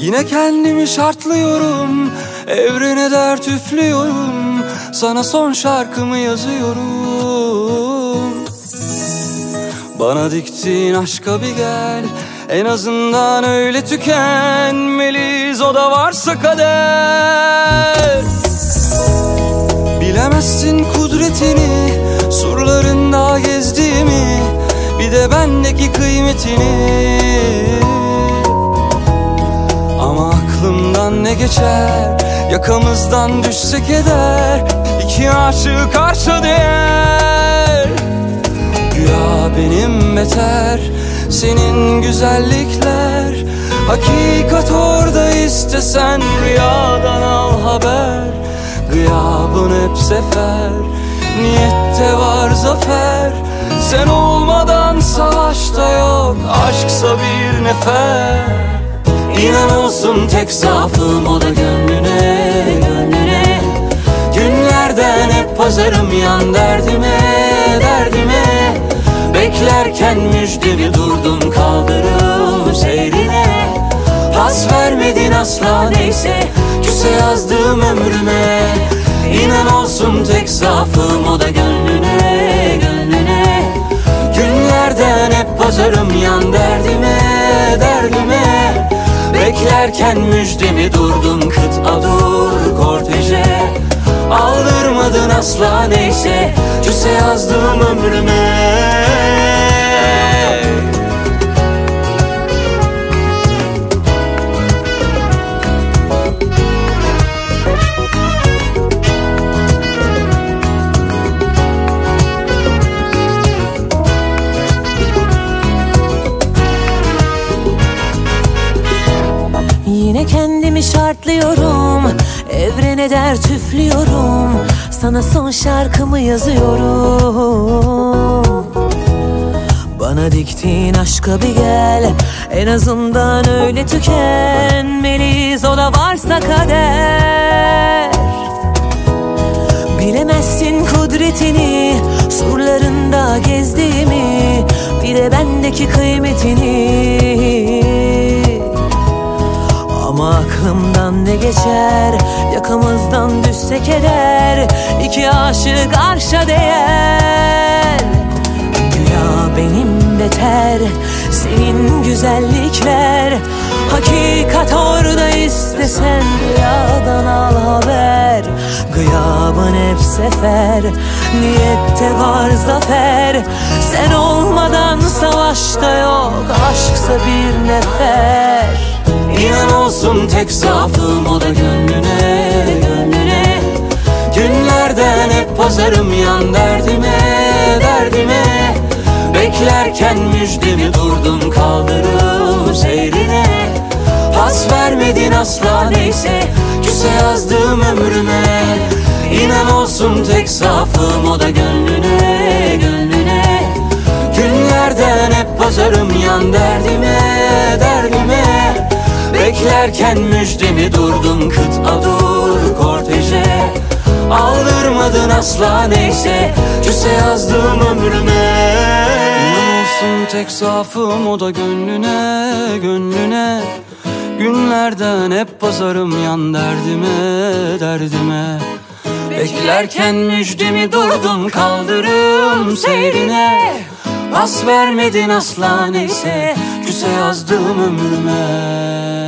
Yine kendimi şartlıyorum Evrene dert üflüyorum. Sana son şarkımı yazıyorum. Bana diktiğin aşka bir gel En azından öyle tükenmeliyiz. O da varsa kader. Bilemezsin kudretini Surlarında gezdiğimi Bir de bendeki kıymetini ne geçer? Yakamızdan düşsek eder İki aşık karşı değer. Güya benim beter Senin güzellikler. Hakikat orada istesen Rüyadan al haber. Gıyabın hep sefer Niyette var zafer. Sen olmadan savaşta yok Aşksa bir nefer İnan olsun tek zaafım o da gönlüne, gönlüne. Günlerden hep pazarım yan derdime, derdime. Beklerken müjdemi durdum kaldırım seyrine. Pas vermedin asla neyse küse yazdım ömrüme. İnan olsun tek zaafım o da gönlüne, gönlüne. Günlerden hep pazarım yan derdime, derdime Beklerken müjdemi durdum kıt dur korteje. Aldırmadın asla neyse Küse yazdım ömrüme Yine kendimi şartlıyorum Evrene dert üflüyorum Sana son şarkımı yazıyorum. Bana diktiğin aşka bir gel En azından öyle tükenmeliyiz. O da varsa kader. Bilemezsin kudretini Surlarında gezdiğimi. Bir de bendeki kıymetini geçer Yakamızdan düşse keder. İki aşık arşa değer. Güya benim beter Senin güzellikler. Hakikat orada istesen Rüyadan al haber. Gıyabın hep sefer Niyette var zafer. Sen olmadan savaşta yok Aşksa bir nefer İnan olsun tek zaafım o da gönlüne, gönlüne. Günlerden hep pazarım yan derdime, derdime. Beklerken müjdemi durdum kaldırım seyrine. Pas vermedin asla neyse küse yazdım ömrüme. İnan olsun tek zaafım o da gönlüne, gönlüne. Günlerden hep pazarım yan derdime, derdime Beklerken müjdemi durdum kıt dur korteje. Aldırmadın asla neyse Küse yazdım ömrüme. Olsun tek zaafım o da gönlüne gönlüne. Günlerden hep pazarım yan derdime derdime. Beklerken müjdemi durdum kaldırım seyrine. Pas vermedin asla neyse Küse yazdım ömrüme